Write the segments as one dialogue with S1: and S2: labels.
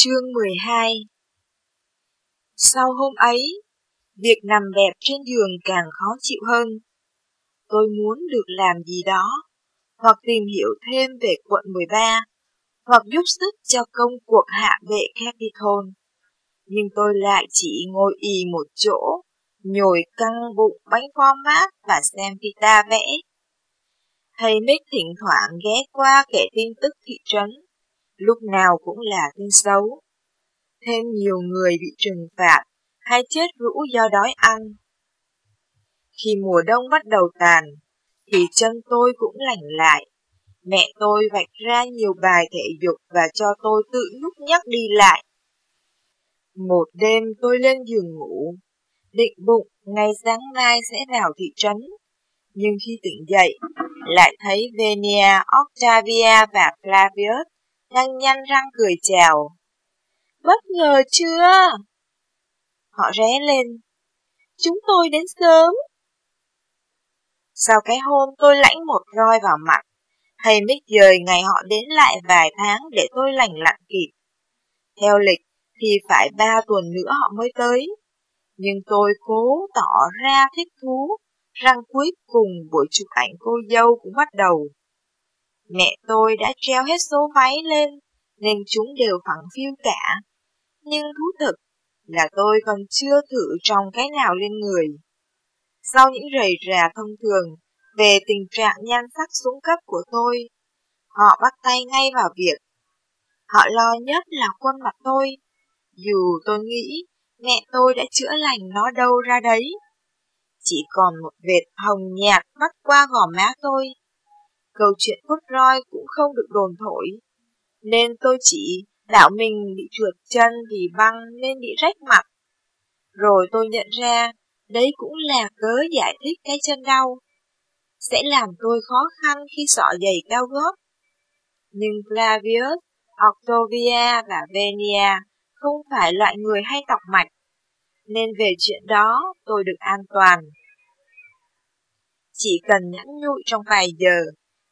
S1: Chương 12 Sau hôm ấy, việc nằm bẹp trên giường càng khó chịu hơn. Tôi muốn được làm gì đó, hoặc tìm hiểu thêm về quận 13, hoặc giúp sức cho công cuộc hạ vệ Capitol. Nhưng tôi lại chỉ ngồi ì một chỗ, nhồi căng bụng bánh format và xem pita vẽ. Thầy Mick thỉnh thoảng ghé qua kể tin tức thị trấn lúc nào cũng là tin xấu. Thêm nhiều người bị trừng phạt hay chết rũ do đói ăn. Khi mùa đông bắt đầu tàn, thì chân tôi cũng lành lại. Mẹ tôi vạch ra nhiều bài thể dục và cho tôi tự nhúc nhắc đi lại. Một đêm tôi lên giường ngủ, định bụng ngày sáng mai sẽ vào thị trấn. Nhưng khi tỉnh dậy, lại thấy Venia, Octavia và Flavius đang nhăn răng cười chào. Bất ngờ chưa? Họ ré lên. Chúng tôi đến sớm. Sau cái hôm tôi lãnh một roi vào mặt, thầy mít dời ngày họ đến lại vài tháng để tôi lành lặn kịp. Theo lịch thì phải ba tuần nữa họ mới tới, nhưng tôi cố tỏ ra thích thú, rằng cuối cùng buổi chụp ảnh cô dâu cũng bắt đầu. Mẹ tôi đã treo hết số váy lên, nên chúng đều phẳng phiu cả. Nhưng thú thực là tôi còn chưa thử trong cái nào lên người. Sau những rầy rà thông thường về tình trạng nhan sắc xuống cấp của tôi, họ bắt tay ngay vào việc. Họ lo nhất là khuôn mặt tôi, dù tôi nghĩ mẹ tôi đã chữa lành nó đâu ra đấy. Chỉ còn một vệt hồng nhạt bắt qua gò má tôi câu chuyện cốt roi cũng không được đồn thổi. Nên tôi chỉ đạo mình bị trượt chân vì băng nên bị rách mặt. Rồi tôi nhận ra đấy cũng là cớ giải thích cái chân đau. Sẽ làm tôi khó khăn khi sọ giày cao gót. Nhưng Flavius, Octavia và Venia không phải loại người hay tọc mạch, nên về chuyện đó tôi được an toàn. Chỉ cần nhẫn nhụi trong vài giờ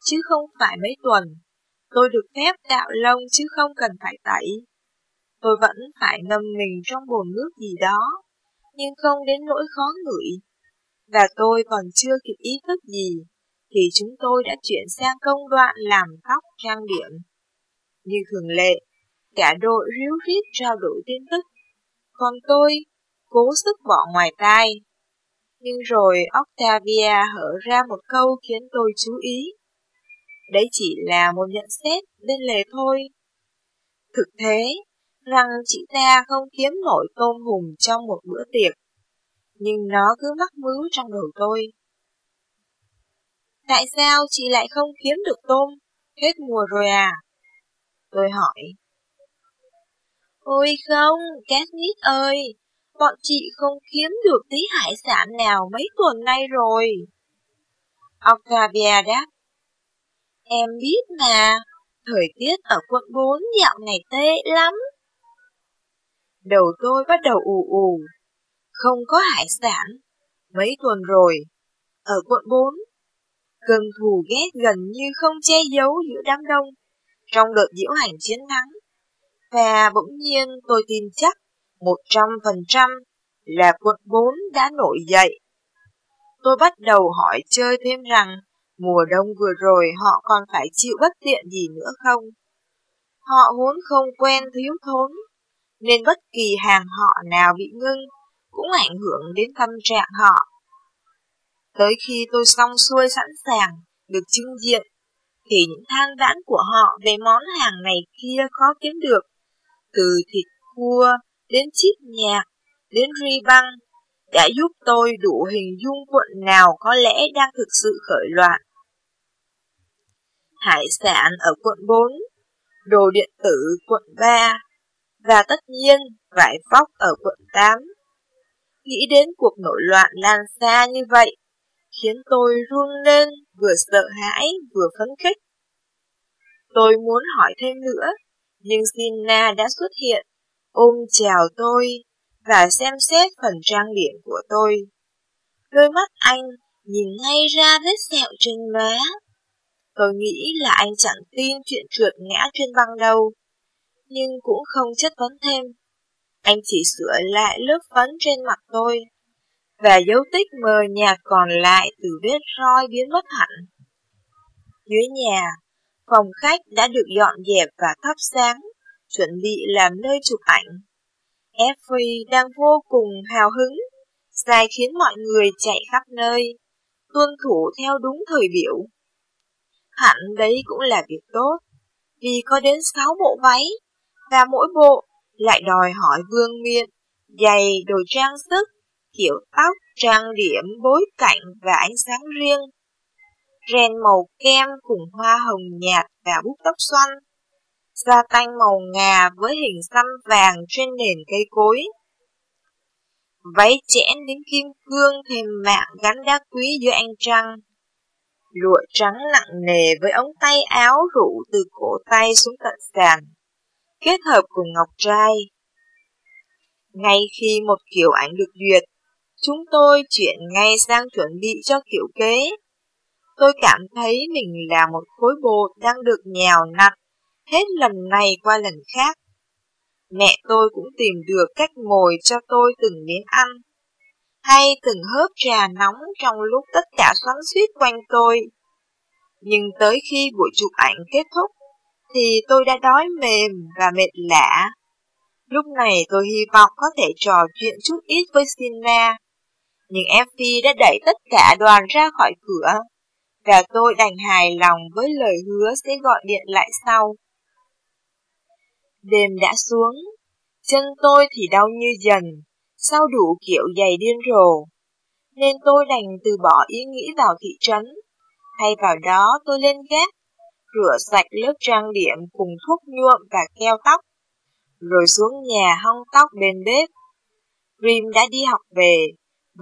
S1: chứ không phải mấy tuần. Tôi được phép cạo lông chứ không cần phải tẩy. Tôi vẫn phải ngâm mình trong bồn nước gì đó, nhưng không đến nỗi khó ngửi. Và tôi còn chưa kịp ý thức gì, thì chúng tôi đã chuyển sang công đoạn làm tóc trang điểm. Như thường lệ, cả đội ríu rít trao đổi tin tức. Còn tôi, cố sức bỏ ngoài tai. Nhưng rồi Octavia hở ra một câu khiến tôi chú ý. Đấy chỉ là một nhận xét bên lề thôi. Thực thế, rằng chị ta không kiếm nổi tôm hùm trong một bữa tiệc, nhưng nó cứ mắc mứ trong đầu tôi. Tại sao chị lại không kiếm được tôm? Hết mùa rồi à? Tôi hỏi. Ôi không, Katniss ơi, bọn chị không kiếm được tí hải sản nào mấy tuần nay rồi. Octavia đáp. Em biết mà, thời tiết ở quận 4 dạo này tệ lắm. Đầu tôi bắt đầu ù ù, không có hải sản, mấy tuần rồi, ở quận 4. Cơn thù ghét gần như không che giấu giữa đám đông trong đợt diễu hành chiến thắng. Và bỗng nhiên tôi tin chắc 100% là quận 4 đã nổi dậy. Tôi bắt đầu hỏi chơi thêm rằng Mùa đông vừa rồi họ còn phải chịu bất tiện gì nữa không? Họ vốn không quen thiếu thốn, nên bất kỳ hàng họ nào bị ngưng cũng ảnh hưởng đến tâm trạng họ. Tới khi tôi xong xuôi sẵn sàng, được trưng diện, thì những than vãn của họ về món hàng này kia khó kiếm được, từ thịt cua đến chip nhạc, đến ri băng, đã giúp tôi đủ hình dung quận nào có lẽ đang thực sự khởi loạn hải sản ở quận 4, đồ điện tử quận 3 và tất nhiên vải vóc ở quận 8. Nghĩ đến cuộc nổi loạn lan xa như vậy, khiến tôi run lên vừa sợ hãi vừa phấn khích. Tôi muốn hỏi thêm nữa, nhưng Sina đã xuất hiện, ôm chào tôi và xem xét phần trang điểm của tôi. Đôi mắt anh nhìn ngay ra vết sẹo trên má Tôi nghĩ là anh chẳng tin chuyện trượt ngã trên băng đâu. nhưng cũng không chất vấn thêm. Anh chỉ sửa lại lớp phấn trên mặt tôi, và dấu tích mờ nhạt còn lại từ vết roi biến mất hẳn. Dưới nhà, phòng khách đã được dọn dẹp và thắp sáng, chuẩn bị làm nơi chụp ảnh. Effie đang vô cùng hào hứng, sai khiến mọi người chạy khắp nơi, tuân thủ theo đúng thời biểu. Hẳn đấy cũng là việc tốt, vì có đến 6 bộ váy, và mỗi bộ lại đòi hỏi vương miện, giày, đồ trang sức, kiểu tóc, trang điểm, bối cảnh và ánh sáng riêng. Ren màu kem cùng hoa hồng nhạt và bút tóc xoăn. Da tanh màu ngà với hình xăm vàng trên nền cây cối. Váy chẽn đến kim cương thêm mạng gắn đá quý giữa anh trăng. Lụa trắng nặng nề với ống tay áo rụ từ cổ tay xuống tận sàn, kết hợp cùng ngọc trai. Ngay khi một kiểu ảnh được duyệt, chúng tôi chuyển ngay sang chuẩn bị cho kiểu kế. Tôi cảm thấy mình là một khối bột đang được nhào nặn hết lần này qua lần khác. Mẹ tôi cũng tìm được cách ngồi cho tôi từng miếng ăn, hay từng hớp trà nóng trong lúc tất cả xoắn suýt quanh tôi. Nhưng tới khi buổi chụp ảnh kết thúc, thì tôi đã đói mềm và mệt lạ. Lúc này tôi hy vọng có thể trò chuyện chút ít với Sina, nhưng Effie đã đẩy tất cả đoàn ra khỏi cửa, và tôi đành hài lòng với lời hứa sẽ gọi điện lại sau. Đêm đã xuống, chân tôi thì đau như dần, sau đủ kiểu giày điên rồ, nên tôi đành từ bỏ ý nghĩ vào thị trấn. Thay vào đó tôi lên gác, rửa sạch lớp trang điểm cùng thuốc nhuộm và keo tóc, rồi xuống nhà hong tóc bên bếp. Rim đã đi học về,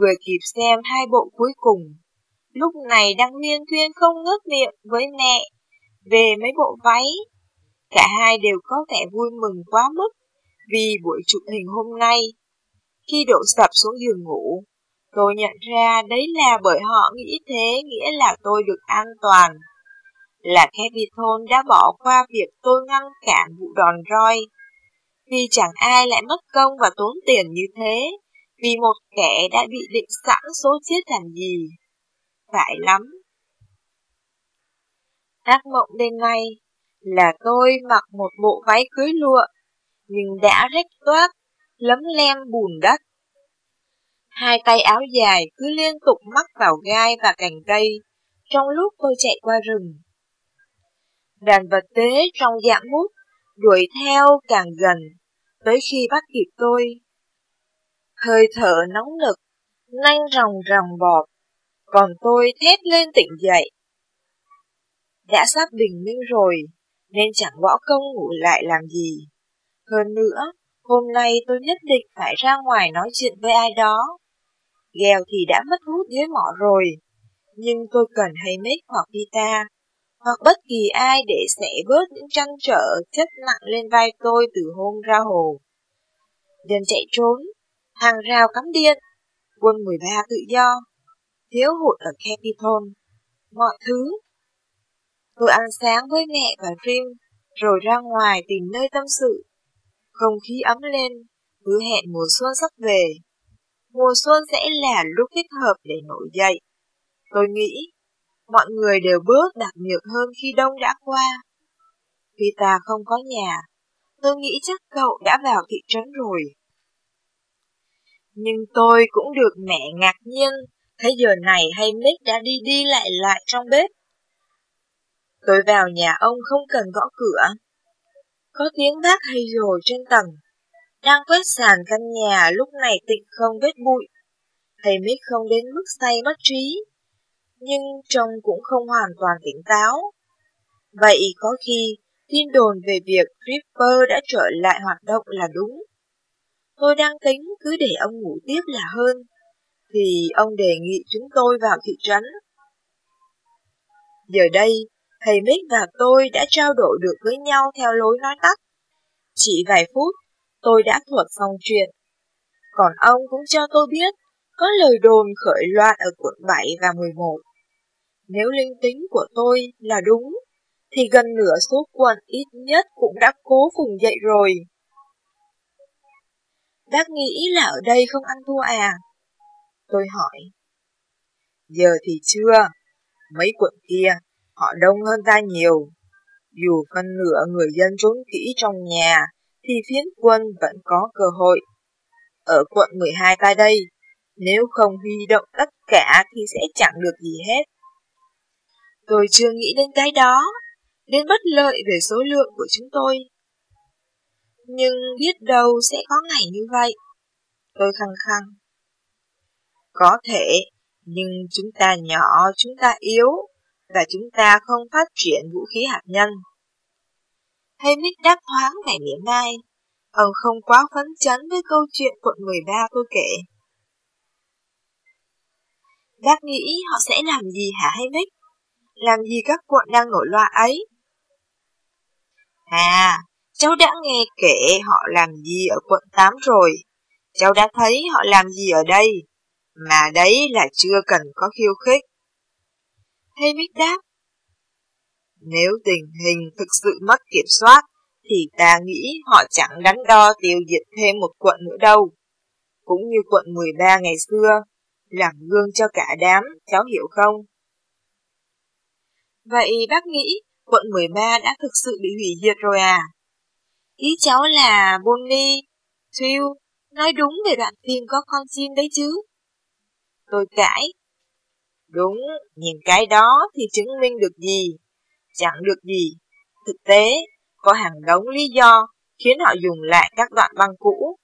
S1: vừa kịp xem hai bộ cuối cùng. Lúc này đang nguyên thuyên không ngớt miệng với mẹ về mấy bộ váy. Cả hai đều có vẻ vui mừng quá mức vì buổi chụp hình hôm nay. Khi đổ sập xuống giường ngủ, tôi nhận ra đấy là bởi họ nghĩ thế nghĩa là tôi được an toàn. Là Capitol đã bỏ qua việc tôi ngăn cản vụ đòn roi. Vì chẳng ai lại mất công và tốn tiền như thế vì một kẻ đã bị định sẵn số chết làm gì. Phải lắm. Ác mộng đêm nay là tôi mặc một bộ váy cưới lụa, nhưng đã rách toát, lấm lem bùn đất. Hai tay áo dài cứ liên tục mắc vào gai và cành cây, trong lúc tôi chạy qua rừng. Đàn vật tế trong dạng mút, đuổi theo càng gần, tới khi bắt kịp tôi hơi thở nóng nực, nanh ròng ròng bọt, còn tôi thét lên tỉnh dậy. Đã sắp bình minh rồi, nên chẳng võ công ngủ lại làm gì. Hơn nữa, hôm nay tôi nhất định phải ra ngoài nói chuyện với ai đó. Ghèo thì đã mất hút dưới mỏ rồi, nhưng tôi cần hay mít hoặc Vita, hoặc bất kỳ ai để sẽ bớt những trăn trở chất nặng lên vai tôi từ hôm ra hồ. Đừng chạy trốn, hàng rào cắm điện, quân 13 tự do, thiếu hụt ở Capitol, mọi thứ. Tôi ăn sáng với mẹ và Jim, rồi ra ngoài tìm nơi tâm sự. Không khí ấm lên, hứa hẹn mùa xuân sắp về. Mùa xuân sẽ là lúc thích hợp để nổi dậy. Tôi nghĩ, mọi người đều bớt đặc nhược hơn khi đông đã qua. Vì ta không có nhà, tôi nghĩ chắc cậu đã vào thị trấn rồi. Nhưng tôi cũng được mẹ ngạc nhiên, thấy giờ này hay Mick đã đi đi lại lại trong bếp. Tôi vào nhà ông không cần gõ cửa. Có tiếng bác hay rồi trên tầng. Đang quét sàn căn nhà lúc này tịnh không vết bụi. Thầy mới không đến mức say mất trí, nhưng trông cũng không hoàn toàn tỉnh táo. Vậy có khi tin đồn về việc Ripper đã trở lại hoạt động là đúng. Tôi đang tính cứ để ông ngủ tiếp là hơn, thì ông đề nghị chúng tôi vào thị trấn. Giờ đây, thầy Mick và tôi đã trao đổi được với nhau theo lối nói tắt. Chỉ vài phút, tôi đã thuật xong chuyện. Còn ông cũng cho tôi biết có lời đồn khởi loạn ở quận 7 và 11. Nếu linh tính của tôi là đúng, thì gần nửa số quận ít nhất cũng đã cố vùng dậy rồi. Bác nghĩ là ở đây không ăn thua à? Tôi hỏi. Giờ thì chưa, mấy quận kia, họ đông hơn ta nhiều. Dù phân nửa người dân trốn kỹ trong nhà, thì phiến quân vẫn có cơ hội. Ở quận 12 ta đây, nếu không huy động tất cả thì sẽ chẳng được gì hết. Tôi chưa nghĩ đến cái đó, đến bất lợi về số lượng của chúng tôi. Nhưng biết đâu sẽ có ngày như vậy. Tôi khăng khăng. Có thể, nhưng chúng ta nhỏ, chúng ta yếu, và chúng ta không phát triển vũ khí hạt nhân. Hamick đáp thoáng vẻ mỉa mai. Ông không quá phấn chấn với câu chuyện quận 13 tôi kể. Bác nghĩ họ sẽ làm gì hả Hamick? Làm gì các quận đang nổi loạn ấy? À, cháu đã nghe kể họ làm gì ở quận 8 rồi. Cháu đã thấy họ làm gì ở đây. Mà đấy là chưa cần có khiêu khích. Hamick đáp. Nếu tình hình thực sự mất kiểm soát, thì ta nghĩ họ chẳng đắn đo tiêu diệt thêm một quận nữa đâu. Cũng như quận 13 ngày xưa, làm gương cho cả đám, cháu hiểu không? Vậy bác nghĩ quận 13 đã thực sự bị hủy diệt rồi à? Ý cháu là Bonnie, Phil, nói đúng về đoạn phim có con chim đấy chứ. Tôi cãi. Đúng, nhìn cái đó thì chứng minh được gì? Chẳng được gì. Thực tế, có hàng đống lý do khiến họ dùng lại các đoạn băng cũ.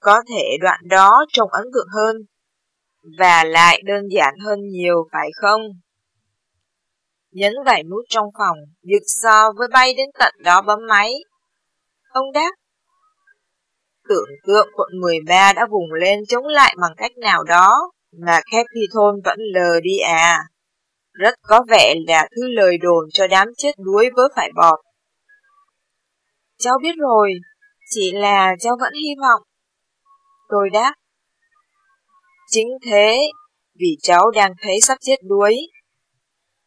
S1: Có thể đoạn đó trông ấn tượng hơn, và lại đơn giản hơn nhiều phải không? Nhấn vài nút trong phòng, giật so với bay đến tận đó bấm máy. Ông đáp, tưởng tượng quận 13 đã vùng lên chống lại bằng cách nào đó, mà Capitol vẫn lờ đi à. Rất có vẻ là thứ lời đồn cho đám chết đuối vớ phải bọt. Cháu biết rồi, chỉ là cháu vẫn hy vọng. Tôi đáp. Chính thế, vì cháu đang thấy sắp chết đuối.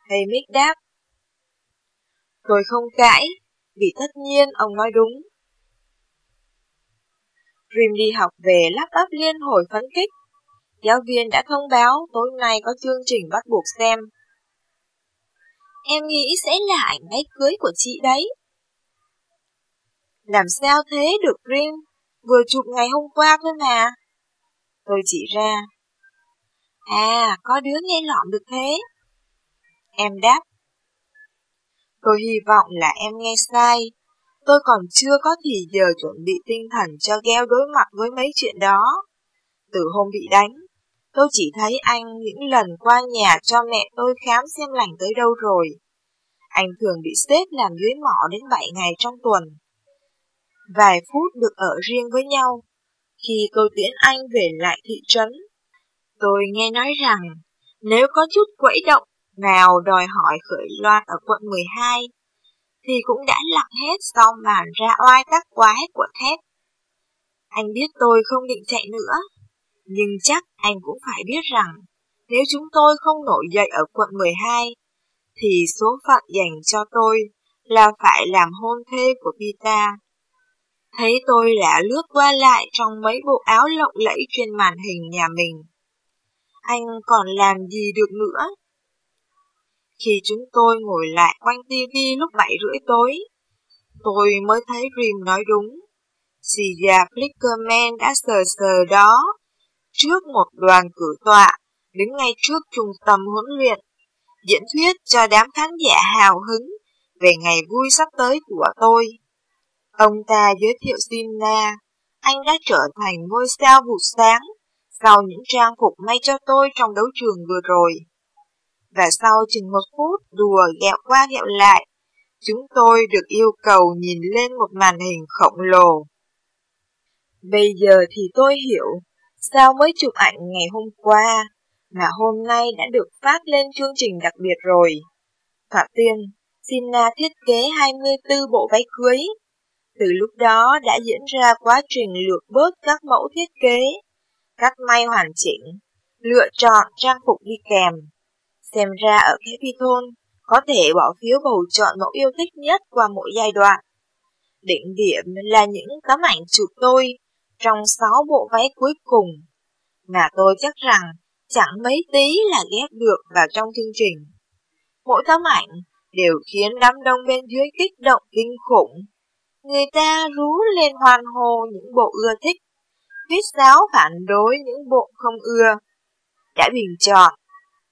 S1: Hay Mick đáp. Tôi không cãi, vì tất nhiên ông nói đúng. Dream đi học về lắp bắp liên hồi phấn kích. Giáo viên đã thông báo tối nay có chương trình bắt buộc xem. Em nghĩ sẽ là ảnh váy cưới của chị đấy. Làm sao thế được Dream? Vừa chụp ngày hôm qua thôi mà. Tôi chỉ ra. À, có đứa nghe lọm được thế. Em đáp. Tôi hy vọng là em nghe sai. Tôi còn chưa có thì giờ chuẩn bị tinh thần cho gheo đối mặt với mấy chuyện đó. Từ hôm bị đánh, tôi chỉ thấy anh những lần qua nhà cho mẹ tôi khám xem lành tới đâu rồi. Anh thường bị xếp làm dưới mỏ đến 7 ngày trong tuần. Vài phút được ở riêng với nhau. Khi tôi tiễn anh về lại thị trấn, tôi nghe nói rằng nếu có chút quẫy động nào đòi hỏi khởi loan ở quận 12, thì cũng đã lặng hết sau màn ra oai tác quái của thép. Anh biết tôi không định chạy nữa, nhưng chắc anh cũng phải biết rằng nếu chúng tôi không nổi dậy ở quận 12, thì số phận dành cho tôi là phải làm hôn thê của Pita. Thấy tôi đã lướt qua lại trong mấy bộ áo lộng lẫy trên màn hình nhà mình. Anh còn làm gì được nữa? Khi chúng tôi ngồi lại quanh tivi lúc 7 rưỡi tối, tôi mới thấy Rim nói đúng. Xì già Flickerman đã sờ sờ đó, trước một đoàn cử tọa, đứng ngay trước trung tâm huấn luyện, diễn thuyết cho đám khán giả hào hứng về ngày vui sắp tới của tôi. Ông ta giới thiệu Simna, anh đã trở thành ngôi sao vụ sáng sau những trang phục may cho tôi trong đấu trường vừa rồi. Và sau chừng một phút đùa gẹo qua gẹo lại, chúng tôi được yêu cầu nhìn lên một màn hình khổng lồ. Bây giờ thì tôi hiểu sao mới chụp ảnh ngày hôm qua, mà hôm nay đã được phát lên chương trình đặc biệt rồi. Thoạt tiên, Sina à, thiết kế 24 bộ váy cưới. Từ lúc đó đã diễn ra quá trình lược bớt các mẫu thiết kế, cắt may hoàn chỉnh, lựa chọn trang phục đi kèm. Xem ra ở Capitol có thể bỏ phiếu bầu chọn mẫu yêu thích nhất qua mỗi giai đoạn. Định điểm là những tấm ảnh chụp tôi trong 6 bộ váy cuối cùng, mà tôi chắc rằng chẳng mấy tí là ghép được vào trong chương trình. Mỗi tấm ảnh đều khiến đám đông bên dưới kích động kinh khủng. Người ta rú lên hoan hô những bộ ưa thích, viết giáo phản đối những bộ không ưa. Đã bình chọn,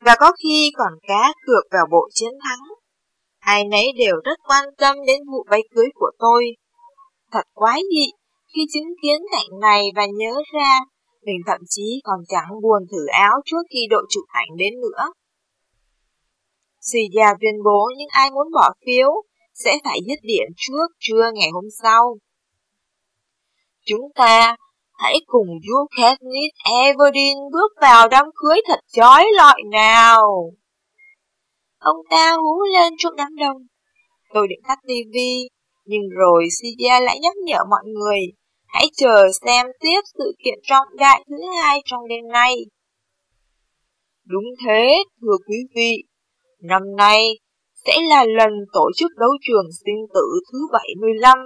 S1: và có khi còn cá cược vào bộ chiến thắng. Ai nấy đều rất quan tâm đến vụ váy cưới của tôi. Thật quái dị khi chứng kiến cảnh này và nhớ ra mình thậm chí còn chẳng buồn thử áo trước khi đội chụp ảnh đến nữa. Xì già tuyên bố những ai muốn bỏ phiếu sẽ phải dứt điểm trước trưa ngày hôm sau. Chúng ta hãy cùng vua Katniss Everdeen bước vào đám cưới thật chói lọi nào. Ông ta hú lên trước đám đông. Tôi định tắt tivi, nhưng rồi Sia lại nhắc nhở mọi người hãy chờ xem tiếp sự kiện trọng đại thứ hai trong đêm nay. Đúng thế, thưa quý vị, năm nay sẽ là lần tổ chức đấu trường sinh tử thứ 75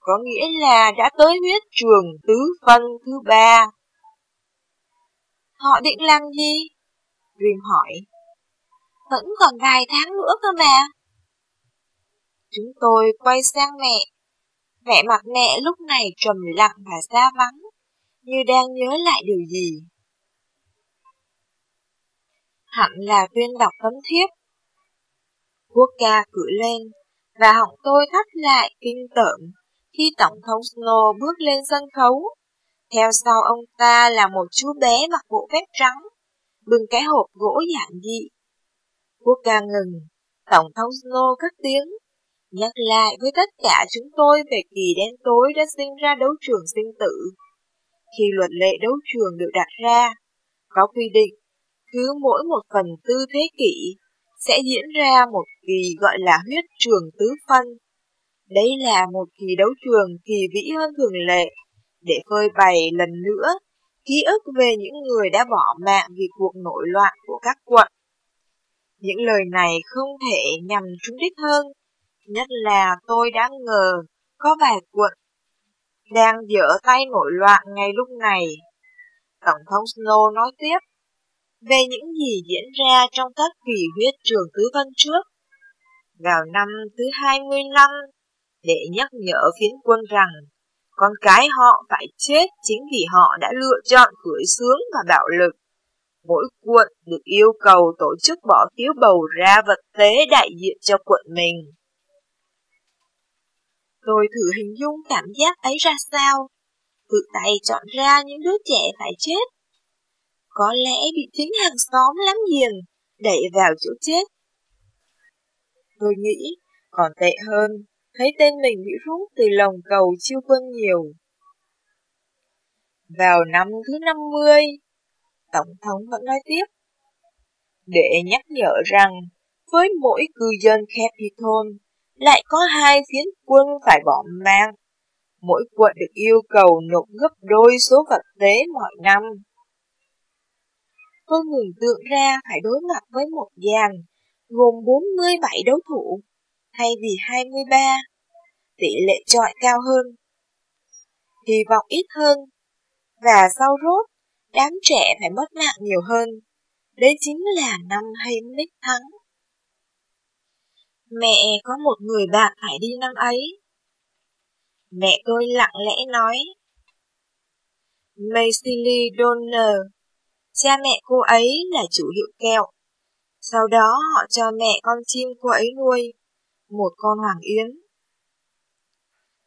S1: có nghĩa là đã tới huyết trường tứ phân thứ ba. Họ định làm gì? Dream hỏi. Vẫn còn vài tháng nữa cơ mà. Chúng tôi quay sang mẹ. Vẻ mặt mẹ lúc này trầm lặng và xa vắng, như đang nhớ lại điều gì. Hẳn là tuyên đọc tấm thiếp. Quốc ca cử lên, và họng tôi thắt lại kinh tởm khi Tổng thống Snow bước lên sân khấu. Theo sau ông ta là một chú bé mặc bộ vest trắng, bưng cái hộp gỗ giản dị. Quốc ca ngừng, Tổng thống Snow cất tiếng, nhắc lại với tất cả chúng tôi về kỳ đen tối đã sinh ra đấu trường sinh tử. Khi luật lệ đấu trường được đặt ra, có quy định, cứ mỗi một phần tư thế kỷ sẽ diễn ra một kỳ gọi là huyết trường tứ phân đây là một kỳ đấu trường kỳ vĩ hơn thường lệ, để phơi bày lần nữa ký ức về những người đã bỏ mạng vì cuộc nổi loạn của các quận. Những lời này không thể nhằm trúng đích hơn, nhất là tôi đã ngờ có vài quận đang dở tay nổi loạn ngay lúc này. Tổng thống Snow nói tiếp về những gì diễn ra trong các kỳ huyết trường tứ vân trước. Vào năm thứ 25 để nhắc nhở phiến quân rằng con cái họ phải chết chính vì họ đã lựa chọn cưỡi sướng và bạo lực. Mỗi quận được yêu cầu tổ chức bỏ phiếu bầu ra vật tế đại diện cho quận mình. Tôi thử hình dung cảm giác ấy ra sao, tự tay chọn ra những đứa trẻ phải chết. Có lẽ bị chính hàng xóm lắm giềng đẩy vào chỗ chết. Tôi nghĩ còn tệ hơn thấy tên mình bị rút từ lòng cầu chiêu quân nhiều. Vào năm thứ 50, Tổng thống vẫn nói tiếp, để nhắc nhở rằng với mỗi cư dân Capitol lại có hai phiến quân phải bỏ mang. Mỗi quận được yêu cầu nộp gấp đôi số vật tế mọi năm. Tôi ngừng tượng ra phải đối mặt với một dàn gồm 47 đấu thủ thay vì 23, tỷ lệ trọi cao hơn. Hy vọng ít hơn, và sau rốt, đám trẻ phải mất mạng nhiều hơn. Đấy chính là năm hay Nick thắng. Mẹ có một người bạn phải đi năm ấy. Mẹ tôi lặng lẽ nói. Macy Donner, cha mẹ cô ấy là chủ hiệu kẹo. Sau đó họ cho mẹ con chim cô ấy nuôi một con hoàng yến.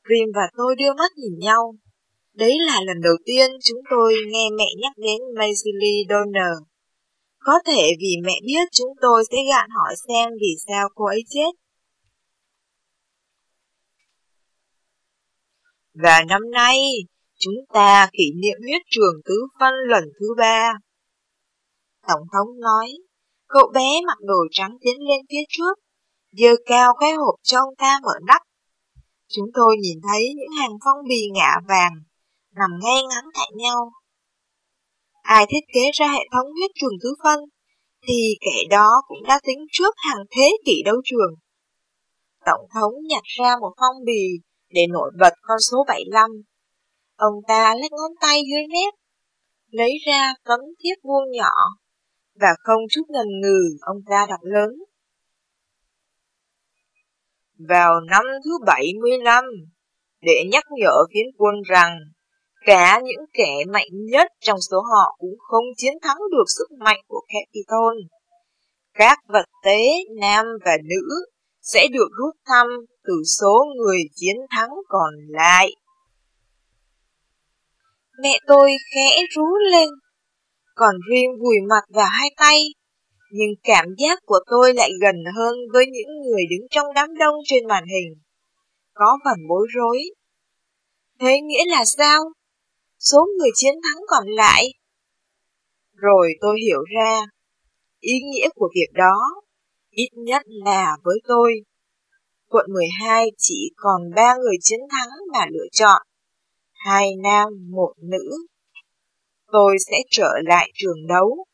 S1: Rim và tôi đưa mắt nhìn nhau. Đấy là lần đầu tiên chúng tôi nghe mẹ nhắc đến Maisie Donner. Có thể vì mẹ biết chúng tôi sẽ gạn hỏi xem vì sao cô ấy chết. Và năm nay, chúng ta kỷ niệm huyết trường tứ phân lần thứ ba. Tổng thống nói, cậu bé mặc đồ trắng tiến lên phía trước, dơ cao cái hộp cho ông ta mở nắp. Chúng tôi nhìn thấy những hàng phong bì ngạ vàng nằm ngay ngắn cạnh nhau. Ai thiết kế ra hệ thống huyết trường tứ phân thì kẻ đó cũng đã tính trước hàng thế kỷ đấu trường. Tổng thống nhặt ra một phong bì để nổi bật con số 75. Ông ta lách ngón tay dưới mép, lấy ra tấm thiết vuông nhỏ, và không chút ngần ngừ ông ta đọc lớn. Vào năm thứ 75, để nhắc nhở phiến quân rằng cả những kẻ mạnh nhất trong số họ cũng không chiến thắng được sức mạnh của Capitol. Các vật tế nam và nữ sẽ được rút thăm từ số người chiến thắng còn lại. Mẹ tôi khẽ rú lên, còn riêng vùi mặt vào hai tay. Nhưng cảm giác của tôi lại gần hơn với những người đứng trong đám đông trên màn hình. Có phần bối rối. Thế nghĩa là sao? Số người chiến thắng còn lại. Rồi tôi hiểu ra, ý nghĩa của việc đó, ít nhất là với tôi. Quận 12 chỉ còn ba người chiến thắng mà lựa chọn, hai nam, một nữ. Tôi sẽ trở lại trường đấu,